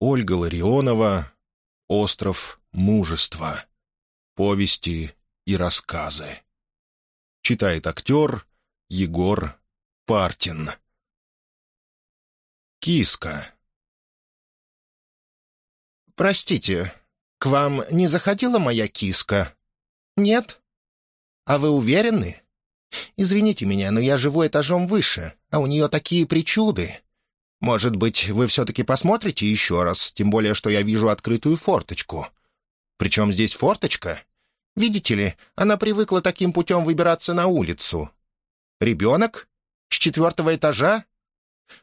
Ольга Ларионова «Остров мужества. Повести и рассказы». Читает актер Егор Партин. Киска. «Простите, к вам не заходила моя киска?» «Нет? А вы уверены?» «Извините меня, но я живу этажом выше, а у нее такие причуды. Может быть, вы все-таки посмотрите еще раз, тем более, что я вижу открытую форточку. Причем здесь форточка? Видите ли, она привыкла таким путем выбираться на улицу. Ребенок? С четвертого этажа?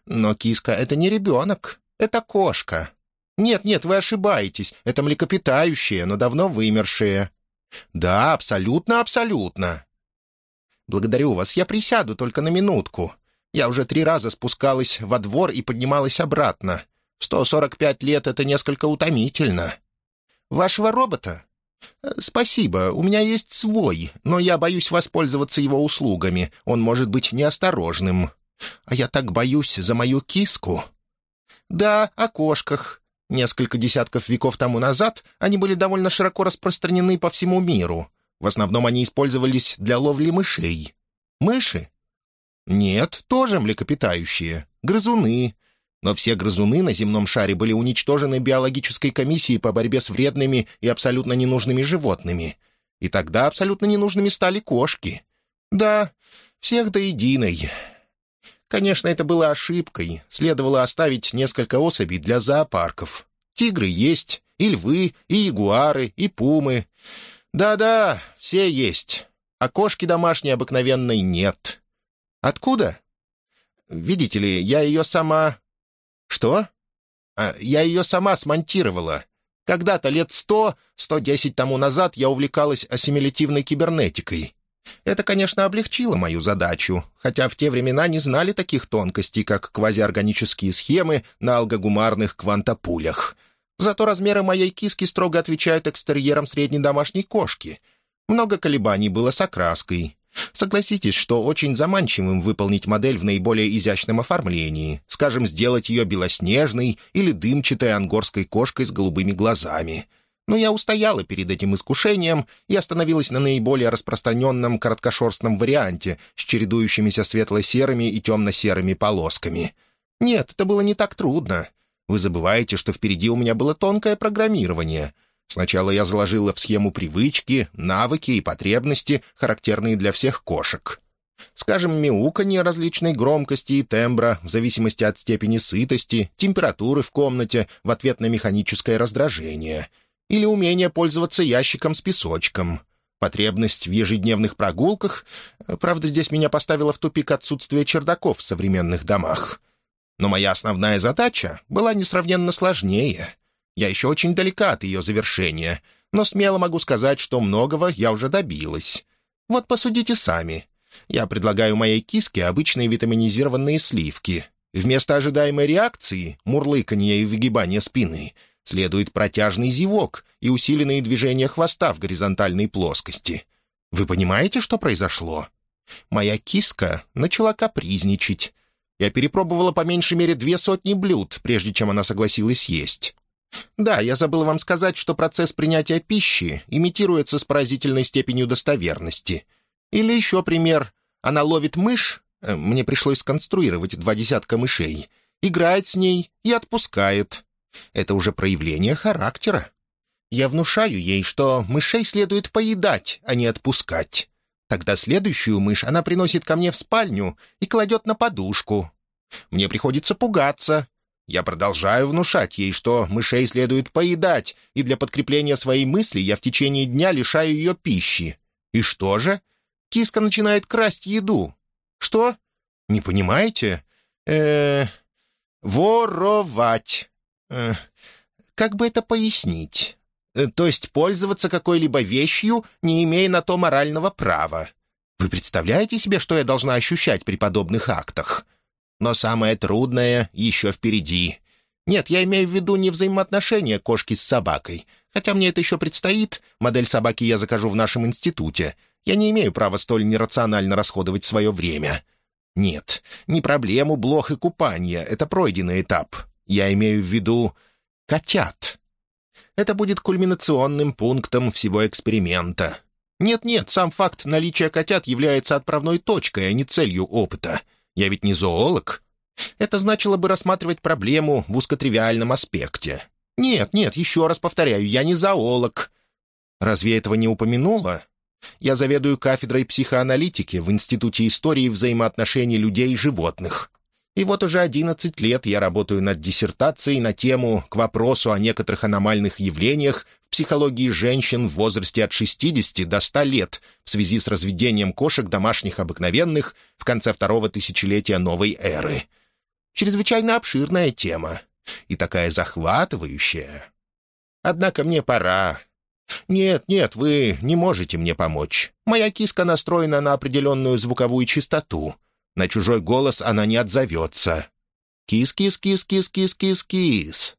Но киска — это не ребенок, это кошка. Нет-нет, вы ошибаетесь, это млекопитающее, но давно вымершее. Да, абсолютно-абсолютно. Благодарю вас, я присяду только на минутку. Я уже три раза спускалась во двор и поднималась обратно. В 145 лет это несколько утомительно. Вашего робота? Э, Спасибо, у меня есть свой, но я боюсь воспользоваться его услугами. Он может быть неосторожным. А я так боюсь за мою киску. Да, о кошках. Несколько десятков веков тому назад они были довольно широко распространены по всему миру. В основном они использовались для ловли мышей. Мыши? Нет, тоже млекопитающие. Грызуны. Но все грызуны на земном шаре были уничтожены биологической комиссией по борьбе с вредными и абсолютно ненужными животными. И тогда абсолютно ненужными стали кошки. Да, всех до единой. Конечно, это было ошибкой. Следовало оставить несколько особей для зоопарков. Тигры есть, и львы, и ягуары, и пумы. Да-да, все есть. А кошки домашней обыкновенной нет. Откуда? Видите ли, я ее сама... Что? А, я ее сама смонтировала. Когда-то лет сто, сто десять тому назад я увлекалась ассимилятивной кибернетикой. Это, конечно, облегчило мою задачу, хотя в те времена не знали таких тонкостей, как квазиорганические схемы на алгогумарных квантопулях. Зато размеры моей киски строго отвечают экстерьерам средней домашней кошки. Много колебаний было с окраской. Согласитесь, что очень заманчивым выполнить модель в наиболее изящном оформлении, скажем, сделать ее белоснежной или дымчатой ангорской кошкой с голубыми глазами. Но я устояла перед этим искушением и остановилась на наиболее распространенном короткошерстном варианте с чередующимися светло-серыми и темно-серыми полосками. Нет, это было не так трудно. Вы забываете, что впереди у меня было тонкое программирование — Сначала я заложила в схему привычки, навыки и потребности, характерные для всех кошек. Скажем, мяуканье различной громкости и тембра в зависимости от степени сытости, температуры в комнате в ответ на механическое раздражение. Или умение пользоваться ящиком с песочком. Потребность в ежедневных прогулках. Правда, здесь меня поставило в тупик отсутствие чердаков в современных домах. Но моя основная задача была несравненно сложнее — я еще очень далека от ее завершения, но смело могу сказать, что многого я уже добилась. Вот посудите сами. Я предлагаю моей киске обычные витаминизированные сливки. Вместо ожидаемой реакции, мурлыканья и выгибания спины, следует протяжный зевок и усиленные движения хвоста в горизонтальной плоскости. Вы понимаете, что произошло? Моя киска начала капризничать. Я перепробовала по меньшей мере две сотни блюд, прежде чем она согласилась есть. Да, я забыл вам сказать, что процесс принятия пищи имитируется с поразительной степенью достоверности. Или еще пример. Она ловит мышь, э, мне пришлось сконструировать два десятка мышей, играет с ней и отпускает. Это уже проявление характера. Я внушаю ей, что мышей следует поедать, а не отпускать. Тогда следующую мышь она приносит ко мне в спальню и кладет на подушку. Мне приходится пугаться, я продолжаю внушать ей, что мышей следует поедать, и для подкрепления своей мысли я в течение дня лишаю ее пищи. И что же? Киска начинает красть еду. Что? Не понимаете? э воровать. Э как бы это пояснить? Э, то есть пользоваться какой-либо вещью, не имея на то морального права. Вы представляете себе, что я должна ощущать при подобных актах? Но самое трудное еще впереди. Нет, я имею в виду не взаимоотношения кошки с собакой. Хотя мне это еще предстоит, модель собаки я закажу в нашем институте. Я не имею права столь нерационально расходовать свое время. Нет, не проблему блох и купания, это пройденный этап. Я имею в виду котят. Это будет кульминационным пунктом всего эксперимента. Нет-нет, сам факт наличия котят является отправной точкой, а не целью опыта. Я ведь не зоолог. Это значило бы рассматривать проблему в узкотривиальном аспекте. Нет, нет, еще раз повторяю, я не зоолог. Разве этого не упомянула? Я заведую кафедрой психоаналитики в Институте истории взаимоотношений людей и животных. И вот уже 11 лет я работаю над диссертацией на тему к вопросу о некоторых аномальных явлениях в психологии женщин в возрасте от 60 до 100 лет в связи с разведением кошек домашних обыкновенных в конце второго тысячелетия новой эры. Чрезвычайно обширная тема и такая захватывающая. Однако мне пора. Нет, нет, вы не можете мне помочь. Моя киска настроена на определенную звуковую частоту — на чужой голос она не отзовется. «Кис-кис-кис-кис-кис-кис-кис».